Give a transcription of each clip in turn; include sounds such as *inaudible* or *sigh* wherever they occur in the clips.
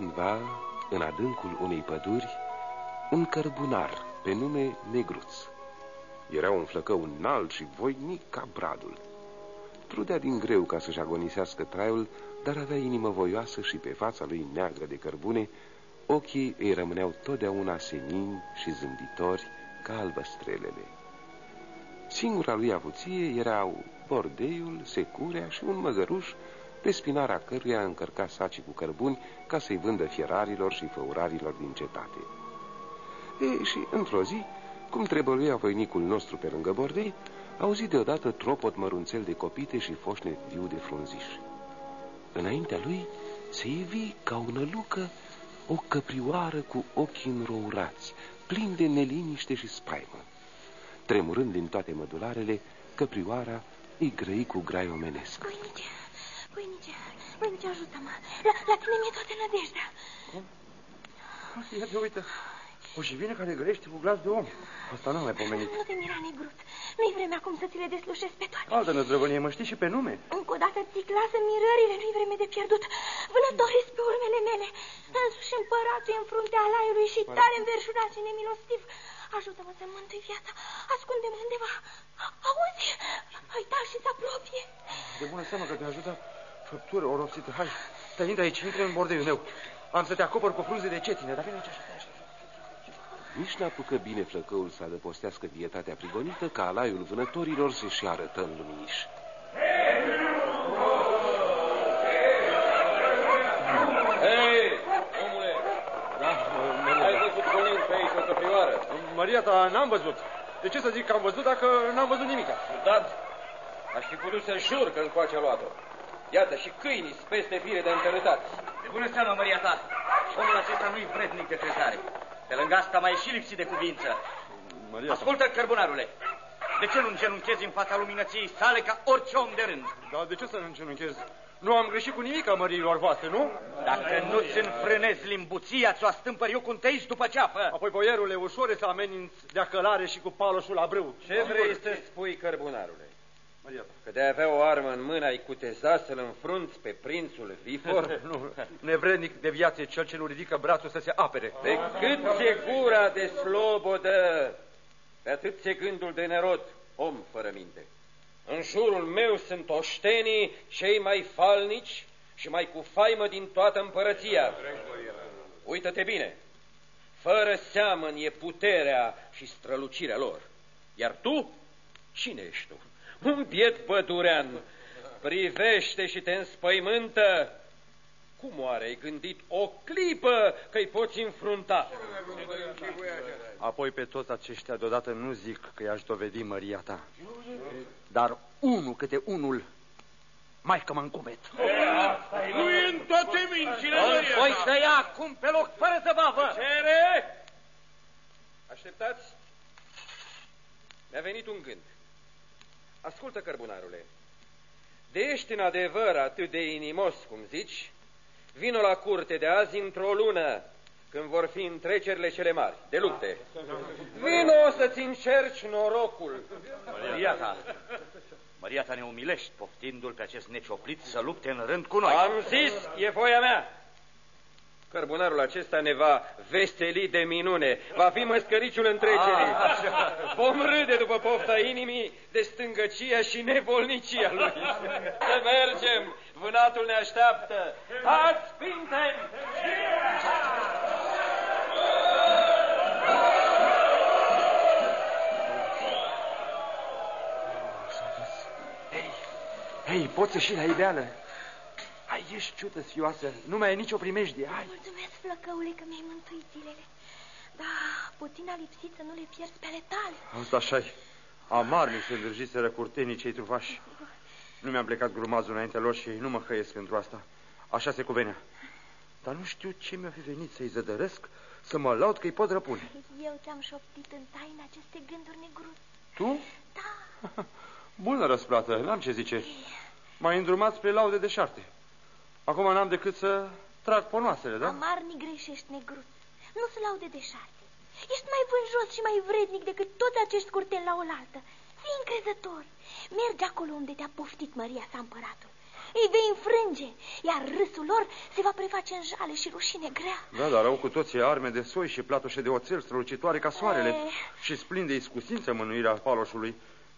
cândva, în adâncul unei păduri, un cărbunar pe nume Negruț. Era un flăcău înalt și voinic ca bradul. Trudea din greu ca să-și agonisească traiul, dar avea inimă voioasă și pe fața lui neagră de cărbune, ochii îi rămâneau totdeauna senini și zâmbitori ca albăstrelele. Singura lui avuție erau bordeiul, securea și un măgăruș pe spinarea căruia încărca saci cu cărbuni ca să-i vândă fierarilor și făurarilor din cetate. E, și într-o zi, cum trebuia voinicul nostru pe lângă bordei, auzi deodată tropot mărunțel de copite și foșne viu de frunziș. Înaintea lui se ivi ca o nălucă o căprioară cu ochii înrourați, plin de neliniște și spaimă. Tremurând din toate mădularele, căprioara îi grăi cu grai omenesc. Voinice, voinice, voinice, ajută-mă. La, la tine mi-e toată nădejdea. Cum? Ia uite, o și vine care grăiește cu glas de om. Asta nu mai pomenit. Nu te mira, negruț. Nu-i vremea acum să ți le deslușesc pe toate. Altă năzdrăvănie, mă știi și pe nume. Încă o dată ți lasă mirările, nu-i vreme de pierdut. Vânătorii pe urmele mele. Însuși împăratul în fruntea alaiului și tare înverșunat și nemilostiv. Ajută-mă să mântui viața. Ascunde-mă undeva. Auzi? Uitar și se apropie. De bună seamă că te ajută făptură oropsită. Hai, te intră aici, intră în bordeiul meu. Am să te acopăr cu frunze de cetine, dar vine aici așa. Nici n-apucă bine flăcăul să adăpostească dietatea prigonită, ca alaiul vânătorilor se-și arătă în luminiș. Hei, omule! Da, Ai văzut ponind pe aici o căprioară? Maria ta n-am văzut. De ce să zic că am văzut dacă n-am văzut nimica? Dat. Aș fi putut să jur că încoace a luat-o. Iată, și câinii peste fire de întărâtați. De bună seamă, Maria ta. Omul acesta nu-i vrednic de tretare. Pe lângă asta mai e și lipsit de cuvință. Maria ta. Ascultă, cărbunarule. De ce nu îngenunchezi în fața luminăției sale ca orice om de rând? Dar de ce să nu încenunchez? Nu am greșit cu nimic, măriilor voastre, nu? Dacă nu-ți înfrânezi limbuția, ți-o astâmpăr eu cu un teiș după ceafă. Apoi, boierule, ușor e să ameninți de călare și cu paloșul la brâu. Ce vrei să spui, cărbunarule? Maria ta. Că de a avea o armă în mână ai cuteza să-l înfrunți pe prințul Vifor? *laughs* nu, nevrednic de viață e cel ce nu ridică brațul să se apere. Pe cât ți-e gura de slobodă, pe atât ți-e gândul de nerod, om fără minte. În jurul meu sunt oștenii cei mai falnici și mai cu faimă din toată împărăția. Uită-te bine, fără seamăn e puterea și strălucirea lor. Iar tu, cine ești tu? Un biet pădurean, privește și te înspăimântă. Cum oare ai gândit o clipă că-i poți înfrunta? Apoi pe toți aceștia deodată nu zic că i-aș dovedi măria ta. Dar unul câte unul, mai că mă încumet. Nu în toate mințile, Îl voi tăia acum pe loc, fără zăbavă. Cere! Așteptați? Mi-a venit un gând. Ascultă, cărbunarule. De ești în adevăr atât de inimos, cum zici, vino la curte de azi într-o lună, când vor fi întrecerile cele mari, de lupte. Vino să-ți încerci norocul. Maria ta, Maria ta ne umilești, poftindu-l pe acest necioplit să lupte în rând cu noi. Am zis, e voia mea. Cărbunarul acesta ne va veseli de minune. Va fi măscăriciul întrecerii. Vom râde după pofta inimii de stângăcia și nevolnicia lui. Să mergem, vânatul ne așteaptă. Ați pinte! Hei, poți ieși la ideală. Hai, ești ciută, sfioasă. Nu mai e nicio primejdie. Hai. Mulțumesc, flăcăule, că mi-ai mântuit zilele. Da, puțin a lipsit să nu le pierzi pe ale tale. Asta așa -i. Amar mi se îndrăjiseră curtenii cei trufași. Nu mi-am plecat grumazul înaintea lor și nu mă hăiesc pentru asta. Așa se cuvenea. Dar nu știu ce mi-a fi venit să-i zădăresc, să mă laud că-i pot răpune. Eu ți-am șoptit în taină aceste gânduri negruți. Tu? Da, *laughs* Bună răsplată, n-am ce zice. M-ai îndrumat spre laude de șarte. Acum n-am decât să trag ponoasele, da? amarnic greșești, negruț. Nu se laude de șarte. Ești mai vânjos și mai vrednic decât toți acești curteni la oaltă. Fii încrezător. Mergi acolo unde te-a poftit Maria sa împăratul. îi vei înfrânge, iar râsul lor se va preface în jale și rușine grea. Da, dar au cu toții arme de soi și platoșe de oțel strălucitoare ca soarele Eh. și splin de iscusință mânuirea paloșului.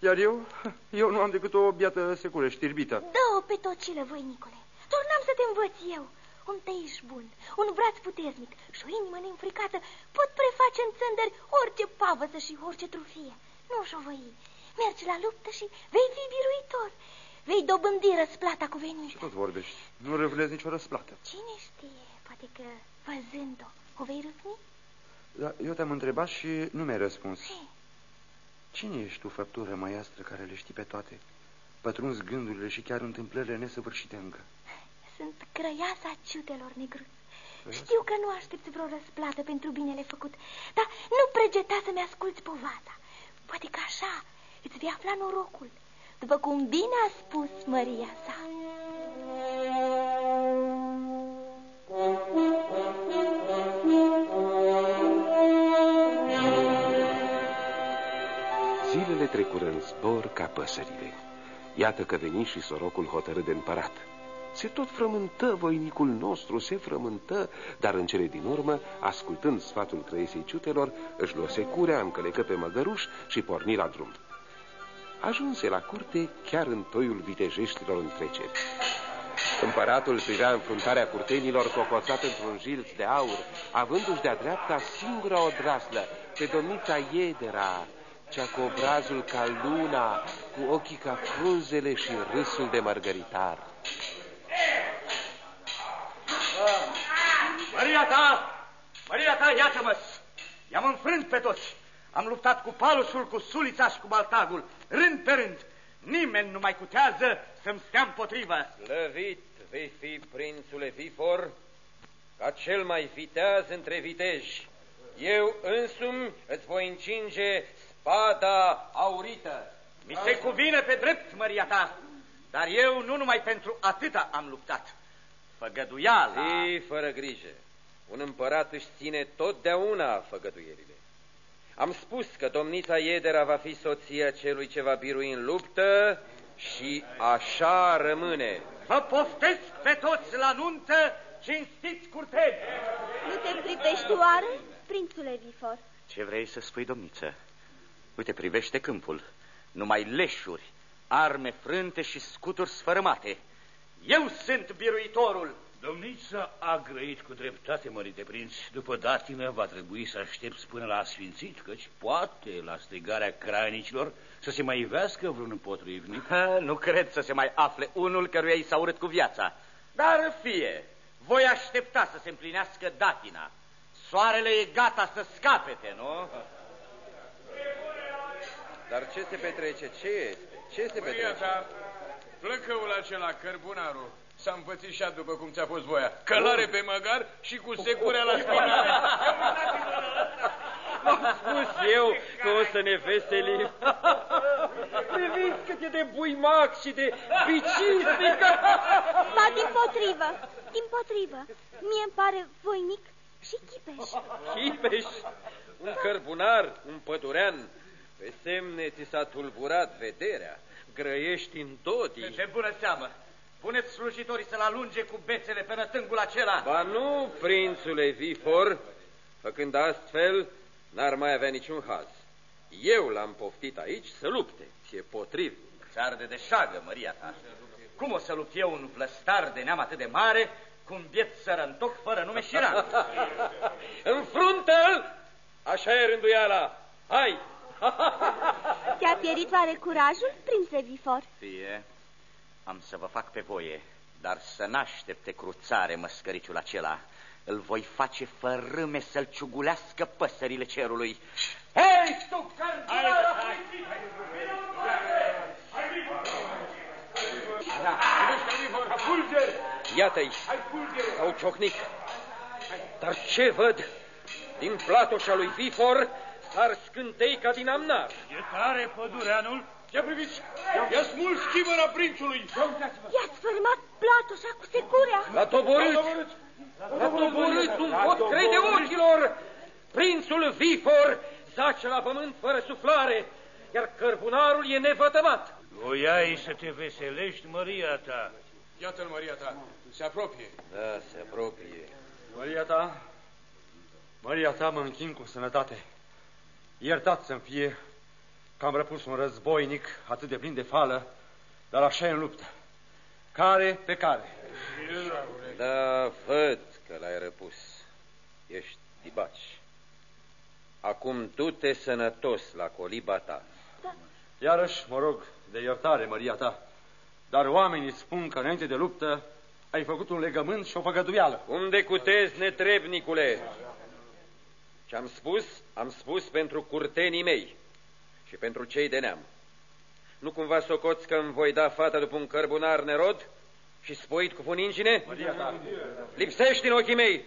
Iar eu, *laughs* eu nu am decât o biată secură știrbită. Dă-o pe tocilă, voinicule. Tornam să te învăț eu. Un tăiș bun, un braț puternic și o inimă neînfricată pot preface în țândări orice pavăză și orice trufie. Nu șovăi. Mergi la luptă și vei fi biruitor. Vei dobândi răsplata cuvenită. Tot vorbești. Nu râvnezi nicio răsplată. Cine știe, poate că văzând-o, o vei râvni? Da, eu te-am întrebat și nu mi-ai răspuns. Ce? Cine ești tu, făptură măiastră, care le știi pe toate? Pătrunzi gândurile și chiar întâmplările nesăvârșite încă. Sunt crăiasa ciutelor negruți. Știu că nu aștepți vreo răsplată pentru binele făcut, dar nu pregeta să-mi asculți povata. Poate că așa îți vei afla norocul, după cum bine a spus Maria sa. Zilele trecură în zbor ca păsările. Iată că veni și sorocul hotărât de împărat. Se tot frământă voinicul nostru, se frământă, dar în cele din urmă, ascultând sfatul crăiesei ciutelor, își luă securea, încălecă pe măgăruș și porni la drum. Ajunse la curte chiar în toiul vitejeștilor în trecere. Împăratul privea înfruntarea curtenilor cocoțat într-un jilț de aur, avându-și de-a dreapta singura odraslă, pe domnița Iedera, cea cu obrazul ca luna, cu ochii ca frunzele și râsul de mărgăritar. Maria ta! Maria ta, iată-mă! I-am înfrânt pe toți. Am luptat cu palusul, cu sulița și cu baltagul, rând pe rând. Nimeni nu mai cutează să-mi stea împotrivă. Slăvit vei fi, prințule Vifor, ca cel mai viteaz între viteji. Eu însumi îți voi încinge spada aurită. Mi se cuvine pe drept, Maria ta, dar eu nu numai pentru atâta am luptat. Făgăduiala... Fii fără grijă. Un împărat își ține totdeauna făgăduierile. Am spus că domnița Iedera va fi soția celui ce va birui în luptă și așa rămâne. Vă poftesc pe toți la nuntă, cinstiți curteni! Nu te privești oare, prințule Vifor? Ce vrei să spui, domniță? Uite, privește câmpul. Numai leșuri, arme frânte și scuturi sfărâmate. Eu sunt biruitorul. Domnița a grăit cu dreptate, mărite prinț. După datină va trebui să aștepți până la sfințit, căci poate la strigarea crainicilor să se mai ivească vreun împotrivnic. Ha, nu cred să se mai afle unul căruia i s-a urât cu viața. Dar fie, voi aștepta să se împlinească datina. Soarele e gata să scapete, nu? Dar ce se petrece? Ce este? Ce se Maria petrece? ta, plăcăul acela, cărbunarul, s-a împățișat după cum ți-a fost voia. Călare pe măgar și cu securea la spinare. *laughs* Am spus eu că o să ne veselim. *laughs* Priviți cât e de buimac și de bicisnic. *laughs* Ba, din potrivă, din potrivă. Mie îmi pare voinic și chipeș. Chipeș, un cărbunar, un pădurean. Pe semne ți s-a tulburat vederea. Grăiești în dodii. De bună seamă. Puneți slujitorii să-l alunge cu bețele pe nătângul acela. Ba nu, prințule Vifor, făcând astfel, n-ar mai avea niciun haz. Eu l-am poftit aici să lupte, ți-e potrivnic. Țar de deșagă, Maria ta. Cum o să lupt eu un vlăstar de neam atât de mare cu un biet sărăntoc fără nume și rang? *laughs* Înfruntă-l! Așa e rânduiala. Hai! *laughs* Ți-a pierit oare curajul, prințe Vifor? Fie, am să vă fac pe voie, dar să n-aștepte cruțare măscăriciul acela. Îl voi face fărâme să-l ciugulească păsările cerului. Hei, tu, cărțioară! Iată-i, au ciocnit. Dar ce văd? Din platoșa lui Vifor sar scântei ca din amnar. E tare pădureanul? Ia priviți, i-a smuls chimăra prințului. I-a sfârmat platoșa cu securea. L-a doborât, l-a doborât, nu pot crede ochilor. Prințul Vifor zace la pământ fără suflare, iar cărbunarul e nevătămat. Voiai să te veselești, Maria ta. Iată-l, Maria ta. Se apropie. Da, se apropie. Maria ta, Maria ta, mă închin cu sănătate. Iertat să-mi fie că am răpus un războinic atât de plin de fală, dar așa e în luptă. Care pe care. Da, văd că l-ai răpus. Ești dibaci. Acum du-te sănătos la coliba ta. Iarăși, mă rog, de iertare, Maria ta, dar oamenii spun că înainte de luptă ai făcut un legământ și o făgăduială. Cum de cutezi, netrebnicule? Ce-am spus, am spus pentru curtenii mei și pentru cei de neam. Nu cumva socoți că îmi voi da fata după un cărbunar nerod și spoit cu funingine? Lipsești din ochii mei!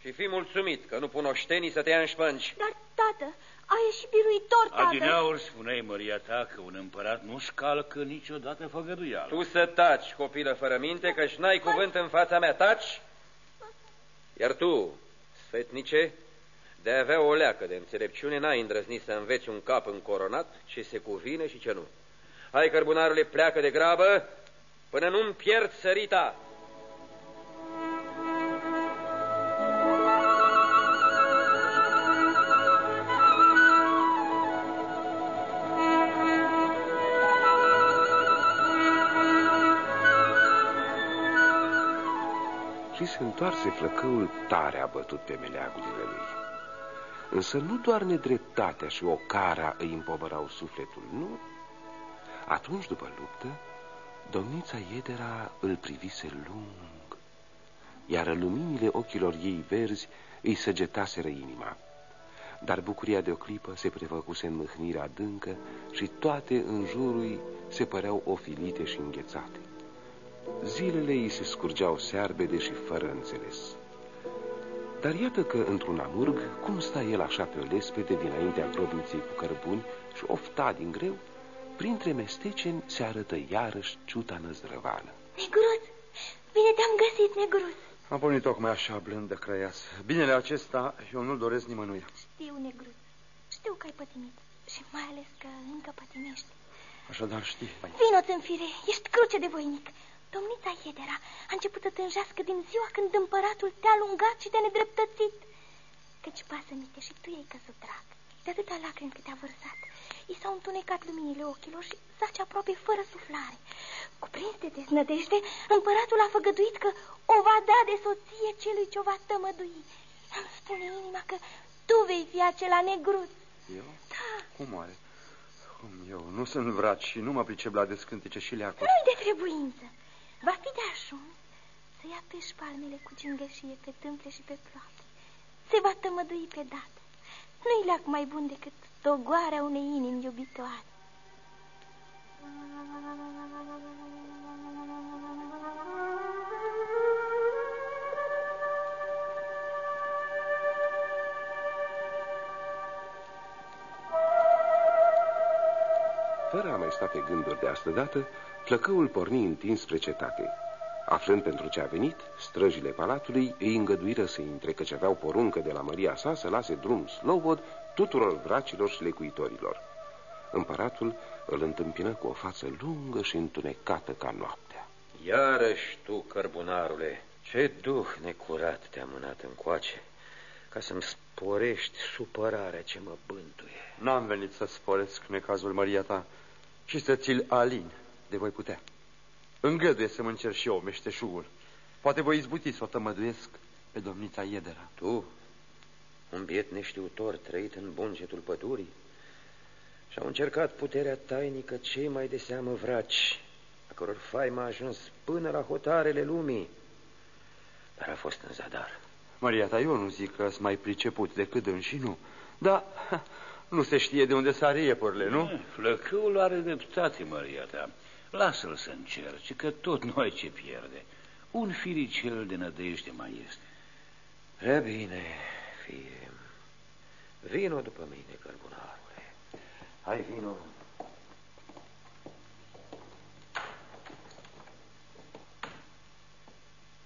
Și fi mulțumit că nu pun oștenii să te ia în șpânci. Dar, tată, a ieșit biruitor, tată. Adineaur spuneai, Maria ta, că un împărat nu-și calcă niciodată făgăduială. Tu să taci, copilă fără minte, că-și n-ai cuvânt în fața mea, taci! Iar tu, sfetnice, de a avea o leacă de înțelepciune, n-ai îndrăznit să înveți un cap încoronat ce se cuvine și ce nu. Hai, cărbunarule, pleacă de grabă până nu-mi pierd sărita. Și se întoarse flăcăul tare abătut pe meleagurile lui. Însă nu doar nedreptatea și ocara îi împovărau sufletul, nu? Atunci, după luptă, domnița Iedera îl privise lung, iar luminile ochilor ei verzi îi săgetaseră inima. Dar bucuria de o clipă se prefăcuse în mâhnire adâncă și toate în jurul se păreau ofilite și înghețate. Zilele îi se scurgeau searbede și fără înțeles. Dar iată că, într-un amurg, cum sta el așa pe o lespede dinaintea grobniței cu cărbuni și ofta din greu, printre mesteceni se arătă iarăși ciuta năzdrăvană. Negruț, bine te-am găsit, Negruț. Am pornit tocmai așa, blândă crăiasă. Binele acesta eu nu-l doresc nimănuia. Știu, Negruț, știu că ai pătimit și mai ales că încă pătimești. Așadar știi. Vino-ți în fire, ești cruce de voinic. Domnița Iedera a început să tânjească din ziua când împăratul te-a lungat și te-a nedreptățit. Căci pasă-mite și tu ei căzut drag. De atâta lacrimi cât a vărsat, i s-au întunecat luminile ochilor și zace aproape fără suflare. Cuprins de deznădejde, împăratul a făgăduit că o va da de soție celui ce o va tămădui. Îmi spune inima că tu vei fi acela negruț. Eu? Da. Cum oare? Cum eu? Nu sunt vraci și nu mă pricep la descântece și leacuri. Nu-i de trebuință. Va fi de ajuns să ia pe șpalmele cu gingășie pe tâmple și pe ploape. Se va tămădui pe dată. Nu-i leac mai bun decât dogoarea unei inimi iubitoare. Fără a mai sta pe gânduri de astă dată, flăcăul porni întins spre cetate. Aflând pentru ce a venit, străjile palatului îi îngăduiră să intre, căci aveau poruncă de la Maria sa să lase drum slobod tuturor vracilor și lecuitorilor. Împăratul îl întâmpină cu o față lungă și întunecată ca noaptea. Iarăși tu, cărbunarule, ce duh necurat te-a mânat încoace ca să-mi sporești supărarea ce mă bântuie. N-am venit să sporesc necazul Maria ta și să ți-l alin de voi putea. Îngăduie să mă încerc și eu meșteșugul. Poate voi izbuti să o tămăduiesc pe domnița Iedera. Tu, un biet neștiutor trăit în bungetul pădurii, și-au încercat puterea tainică cei mai de seamă vraci, a căror faima a ajuns până la hotarele lumii, dar a fost în zadar. Maria ta, eu nu zic că sunt mai priceput decât în și nu, dar nu se știe de unde sare iepurile, nu? Flăcăul are dreptate, Maria ta. Lasă-l să încerce, că tot nu ai ce pierde. Un firicel de nădejde mai este. Prea bine, fie. Vino după mine, cărbunarule. Hai, vino.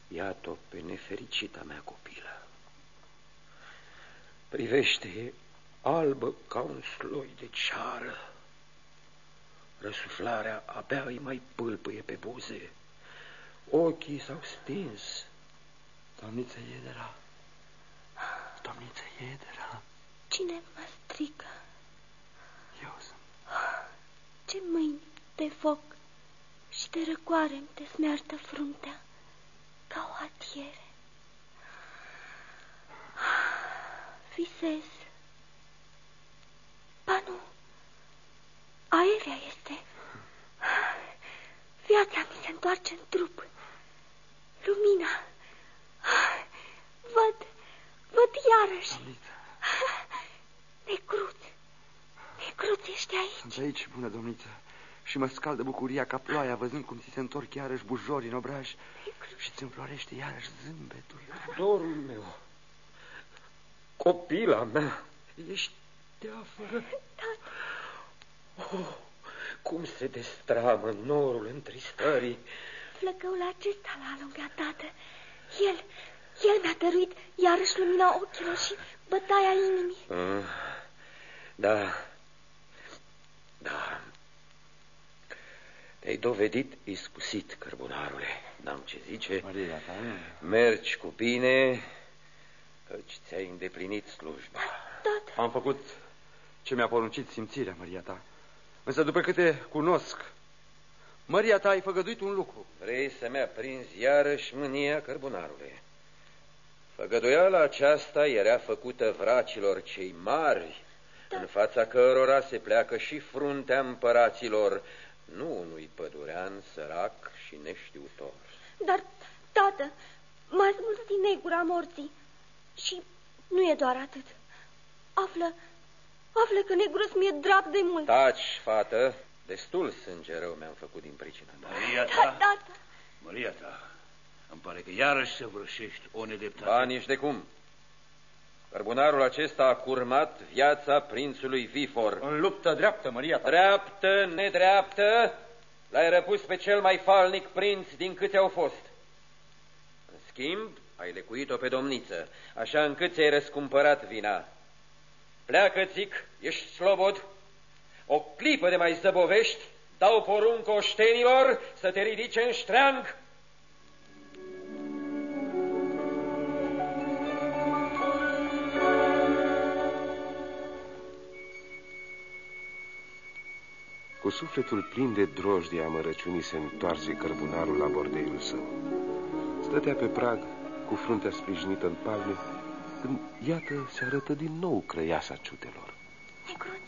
Iată-o pe nefericita mea copilă. Privește, albă ca un sloi de ceară. Răsuflarea abia îi mai pâlpâie pe buze. Ochii s-au stins. Domniță Iedera, domniță Iedera. Cine mă strică? Eu sunt. Ce mâini de foc și de răcoare îmi te smeartă fruntea ca o atiere. Visez. Ba nu, aerea este. Viața mi se întoarce în trup. Lumina. Văd, văd iarăși. Necruț. Necruț, ești aici? Sunt aici, bună domniță. Și mă scaldă bucuria ca ploaia văzând cum ți se întorc iarăși bujorii în obraj și ți înflorește iarăși zâmbetul. Dorul meu, copila mea, ești teafără. Oh, cum se destramă norul întristării. Flăcăul acesta l-a alungat, tată. El, el mi-a dăruit iarăși lumina ochilor și bătaia inimii. Ah, da, da. Te-ai dovedit iscusit, cărbunarule. N-am ce zice. Maria ta, Mergi cu bine, căci ți-ai îndeplinit slujba. Tată, Am făcut ce mi-a poruncit simțirea, Maria ta. Însă după câte cunosc, Maria ta ai făgăduit un lucru. Vrei să-mi aprinzi iarăși mânia, cărbunarule? Făgăduiala aceasta era făcută vracilor cei mari, în fața cărora se pleacă și fruntea împăraților, nu unui pădurean sărac și neștiutor. dar, tată, m-a smuls din negura morții. Și nu e doar atât. Află, află că negrus mi-e drag de mult. Taci, fată, destul sânge rău mi-am făcut din pricina ta. Maria Da, ta, tată, Maria ta, îmi pare că iarăși să vrășești o nedreptate. Ba, nici de cum. Cărbunarul acesta a curmat viața prințului Vifor. În luptă dreaptă, Maria ta. Dreaptă, nedreaptă, l-ai răpus pe cel mai falnic prinț din câte au fost. În schimb, ai lecuit-o pe domniță, așa încât ți-ai răscumpărat vina. Pleacă, zic, ești slobod. O clipă de mai zăbovești, dau poruncă oștenilor să te ridice în ștreang. Cu sufletul plin de drojdie amărăciunii se întoarse cărbunarul la bordeiul său. Stătea pe prag, cu fruntea sprijinită în palme, când, iată, se arătă din nou crăiasa ciutelor. negruț,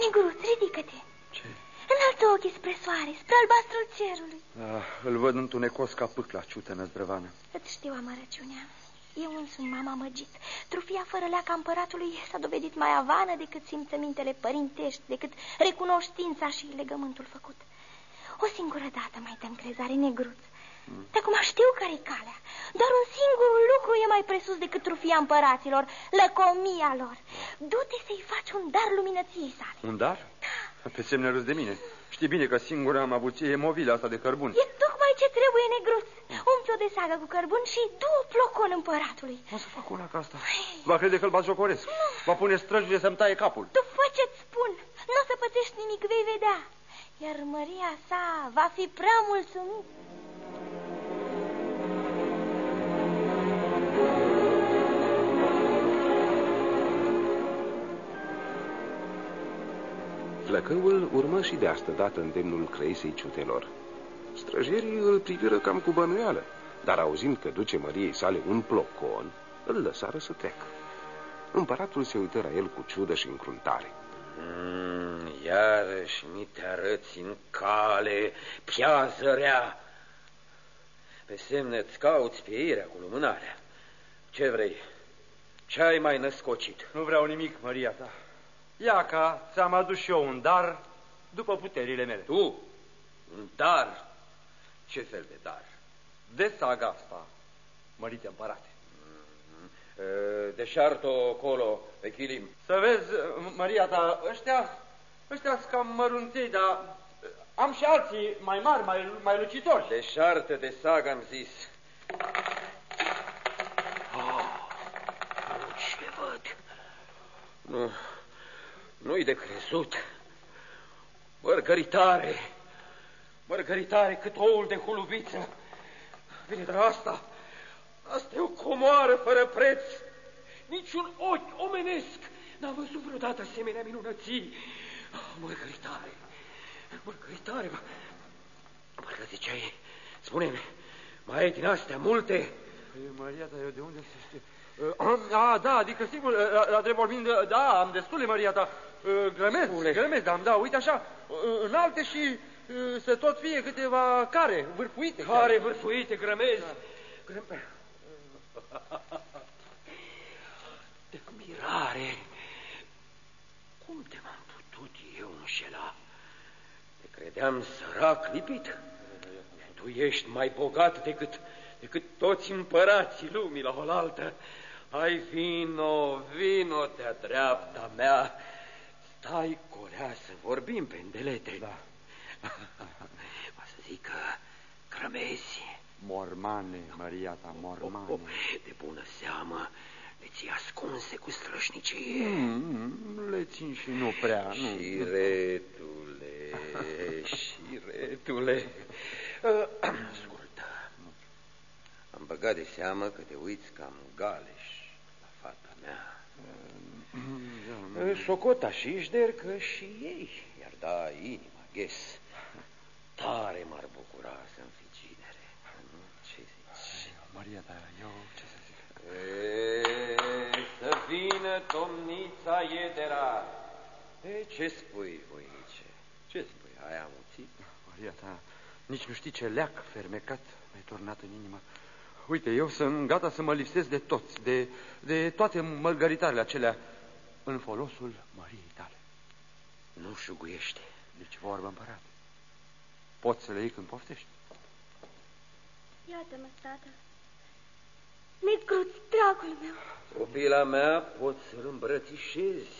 negruț, ridică-te. Ce? Înalță ochii spre soare, spre albastrul cerului. Ah, îl văd întunecos ca pâcla ciută năzdrăvană. Îți știu amărăciunea. Eu însumi m-am amăgit. Trufia fără leaca împăratului s-a dovedit mai avană decât simțămintele părintești, decât recunoștința și legământul făcut. O singură dată mai dăm crezare negruț. De acum știu care-i calea. Doar un singur lucru e mai presus decât trufia împăraților, lăcomia lor. Du-te să-i faci un dar luminăției sale. Un dar? Pe semne râs de mine. Știi bine că singura am avuție e movila asta de cărbun. E tocmai ce trebuie, negruț. Umple-o de sagă cu cărbun și du-o plocon împăratului. O să fac una ca asta. Va crede că îl batjocoresc. Va pune străjile să-mi taie capul. Tu fă ce-ți spun. Nu o să pățești nimic, vei vedea. Iar măria sa va fi prea mulțumit. Flăcăul urmă și de asta dată îndemnul crăisei ciutelor. Străjerii îl priviră cam cu bănuială, dar auzind că duce măriei sale un plocon, îl lăsară să treacă. Împăratul se uită la el cu ciudă și încruntare. Mm, iarăși mi te arăți în cale, piază rea. Pe semne îți cauți pieirea cu lumânarea. Ce vrei? Ce ai mai născocit? Nu vreau nimic, Maria ta. Ia ca ți-am adus și eu un dar după puterile mele. Tu? Un dar? Ce fel de dar? De saga asta, mărite împărate. E, Deșart-o acolo, pe chilim. Să vezi, Maria ta, ăștia, ăștia sunt cam măruntei, dar am și alții mai mari, mai, mai lucitori. Deșartă de sagă, am zis. ce văd? Nu, nu-i de crezut. Mărgăritare, mărgăritare cât oul de hulubiță, Bine, dar asta, asta e o comoară fără preț. Niciun ochi omenesc n-a văzut vreodată asemenea minunății. Mărgăritare, mărgăritare, parcă ziceai, spune-mi, mai ai din astea multe? Păi, Maria, dar eu de unde să știu? Uh, a, da, adică sigur, uh, la drept vorbind, uh, da, am destule, Maria ta. Grămezi, grămezi, da, da, uite așa, înalte și să tot fie câteva care, vârfuite. Care chiar. vârfuite, grămezi. Da. Grăme... De mirare, cum te m-am putut eu înșela? Te credeam sărac lipit. Tu ești mai bogat decât, decât toți împărații lumii la oaltă. Hai, vino, vino te dreapta mea. Stai, colea, să vorbim pe îndelete. Da. *laughs* Va să zic că crămezi. Mormane, Maria ta, mormane. Oh, oh, de bună seamă, le ții ascunse cu strășnicie. Mm, le țin și nu prea. Șiretule, *laughs* șiretule. *coughs* Ascultă, am băgat de seamă că te uiți cam galeș la fata mea. Socota și Ișder că și ei, iar da inima, ghes. Tare m-ar bucura să-mi fi ginere. Ce zici? Maria, dar eu ce să zic? E, să vină domnița Iedera. E, ce spui, voinice? Ce spui? Ai amuțit? Maria ta, nici nu știi ce leac fermecat mi-ai turnat în inimă. Uite, eu sunt gata să mă lipsesc de toți, de, de toate mălgăritarele acelea, în folosul Măriei tale. Nu șuguiește. Deci vorbă împărat. Poți să le iei când poftești. Iată-mă, tată. Negruț, dragul meu. Copila mea, poți să-l îmbrățișezi,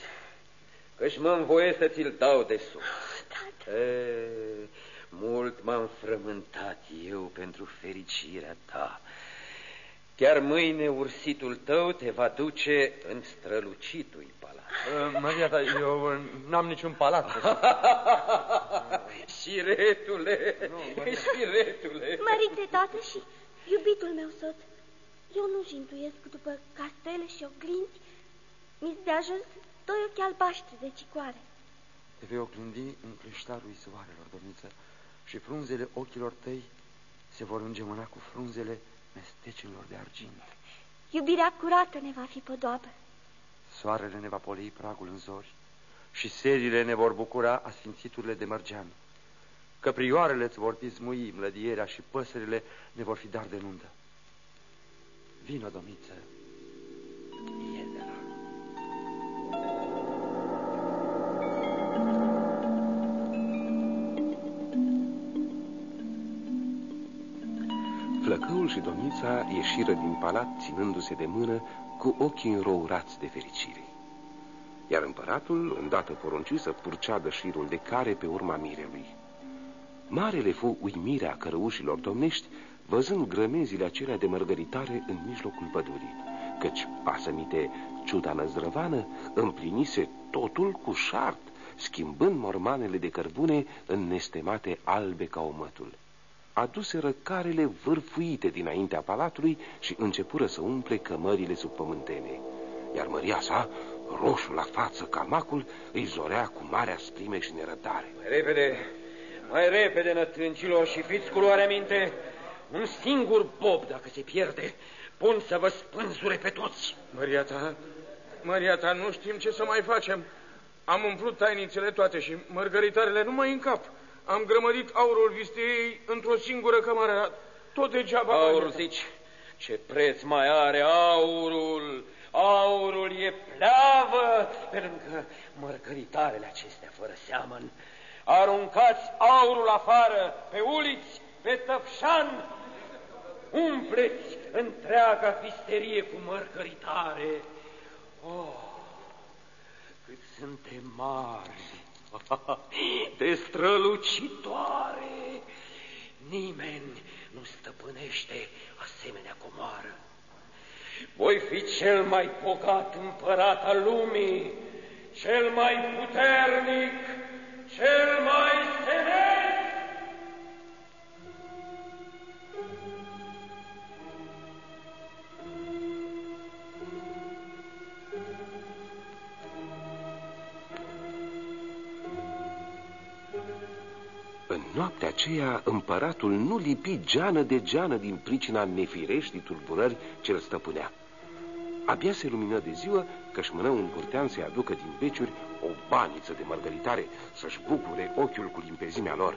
că-și mă învoie să ți-l dau de sus. Tată. E, mult m-am frământat eu pentru fericirea ta. Chiar mâine ursitul tău te va duce în strălucitul palat. Uh, Maria ta, eu n-am niciun palat. *laughs* șiretule, nu, șiretule. Mărite, tată, și iubitul meu soț. Eu nu jintuiesc după castele și oglinzi. Mi-s de ajuns doi ochi albaștri de cicoare. Te vei oglindi în creștarul isoarelor, domniță, și frunzele ochilor tăi se vor îngemâna cu frunzele mestecilor de argint. Iubirea curată ne va fi podoabă. Soarele ne va polei pragul în zori și serile ne vor bucura a sfințiturile de mărgean. Căprioarele îți vor dizmui mlădierea și păsările ne vor fi dar de nundă. Vino, domniță, Flăcăul și domnița ieșiră din palat ținându-se de mână cu ochii înrourați de fericire. Iar împăratul îndată porunci să purceadă șirul de care pe urma mirelui. Marele fu uimirea cărăușilor domnești, văzând grămezile acelea de mărgăritare în mijlocul pădurii, căci pasămite ciuda năzdrăvană împlinise totul cu șart, schimbând mormanele de cărbune în nestemate albe ca omătul aduseră carele vârfuite dinaintea palatului și începură să umple cămările subpământene. Iar măria sa, roșu la față ca macul, îi zorea cu marea sprime și nerăbdare. Mai repede, mai repede, nătâncilor, și fiți cu luare minte, un singur bob, dacă se pierde, pun să vă spânzure pe toți. Maria ta, Maria ta, nu știm ce să mai facem. Am umplut tainițele toate și mărgăritarele nu mai în cap. Am grămădit aurul vistei într-o singură cameră. Tot degeaba... Aur, zici? Ce preț mai are aurul? Aurul e pleavă pe lângă mărgăritarele acestea fără seamăn. Aruncați aurul afară, pe uliți, pe tăpșan, umpleți întreaga fisterie cu mărgăritare. Oh, cât suntem mari! *laughs* de strălucitoare. Nimeni nu stăpânește asemenea comoară. Voi fi cel mai bogat împărat al lumii, cel mai puternic, cel mai senet. Aceea împăratul nu lipi geană de geană din pricina nefireștii tulburări ce îl stăpânea. Abia se lumină de ziua că-și mână un curtean să-i aducă din beciuri o baniță de mărgăritare, să-și bucure ochiul cu limpezimea lor.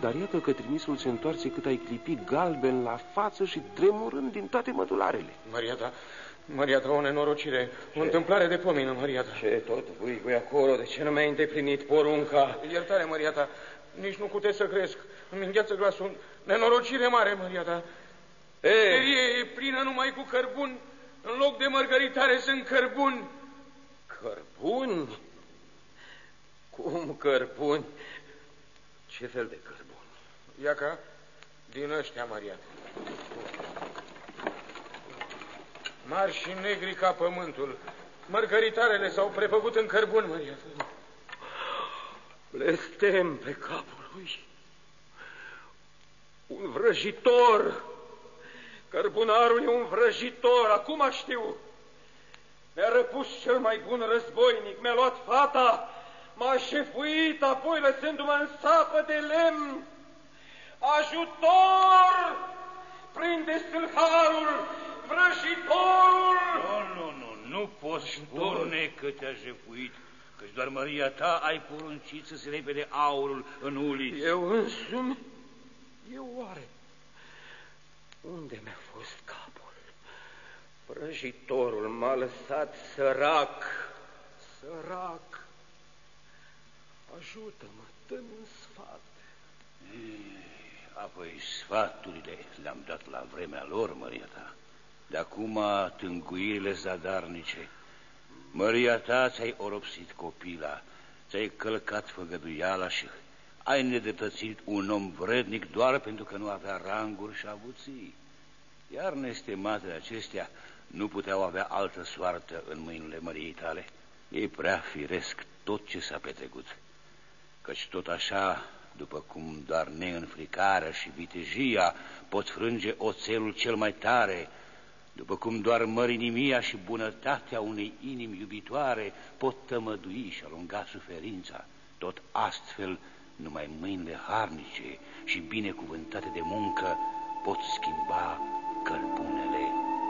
Dar iată că trimisul se întoarce cât ai clipi galben la față și tremurând din toate mădularele. Maria ta, Maria ta, o nenorocire, ce? o întâmplare de pomină, Maria ta. Ce tot voi acolo? De ce nu mi-ai îndeplinit porunca? Iertare, Maria ta, nici nu puteți să cresc. Îmi îngheață glasul. Nenorocire mare, Maria ta. Ei. e plină numai cu cărbuni. În loc de mărgăritare sunt cărbuni. Cărbuni? Cum cărbuni? Ce fel de cărbuni? Iaca, din ăștia, Maria. Mari și negri ca pământul. Mărgăritarele s-au prefăcut în cărbun, Maria. Blestem pe capul lui. Un vrăjitor. Cărbunarul e un vrăjitor, acum știu. Mi-a răpus cel mai bun războinic, mi-a luat fata, m-a șefuit, apoi lăsându-mă în sapă de lemn. Ajutor! Prinde stâlharul, vrăjitorul! Nu, nu, nu, nu poți spune că te-a jefuit, căci doar Maria ta ai poruncit să se repede aurul în uliți. Eu însumi? Eu oare? Unde mi-a fost capul? Vrăjitorul m-a lăsat sărac, sărac. Ajută-mă, dă-mi un sfat. Ei. Apoi sfaturile le-am dat la vremea lor, Maria ta. De acum tânguirile zadarnice. Maria ta ți-ai oropsit copila, ți-ai călcat făgăduiala și ai nedetățit un om vrednic doar pentru că nu avea ranguri și avuții. Iar nestematele acestea nu puteau avea altă soartă în mâinile măriei tale. E prea firesc tot ce s-a petrecut, căci tot așa după cum doar neînfricarea și vitejia pot frânge oțelul cel mai tare, după cum doar mărinimia și bunătatea unei inimi iubitoare pot tămădui și alunga suferința, tot astfel numai mâinile harnice și binecuvântate de muncă pot schimba cărbunele în mărgări.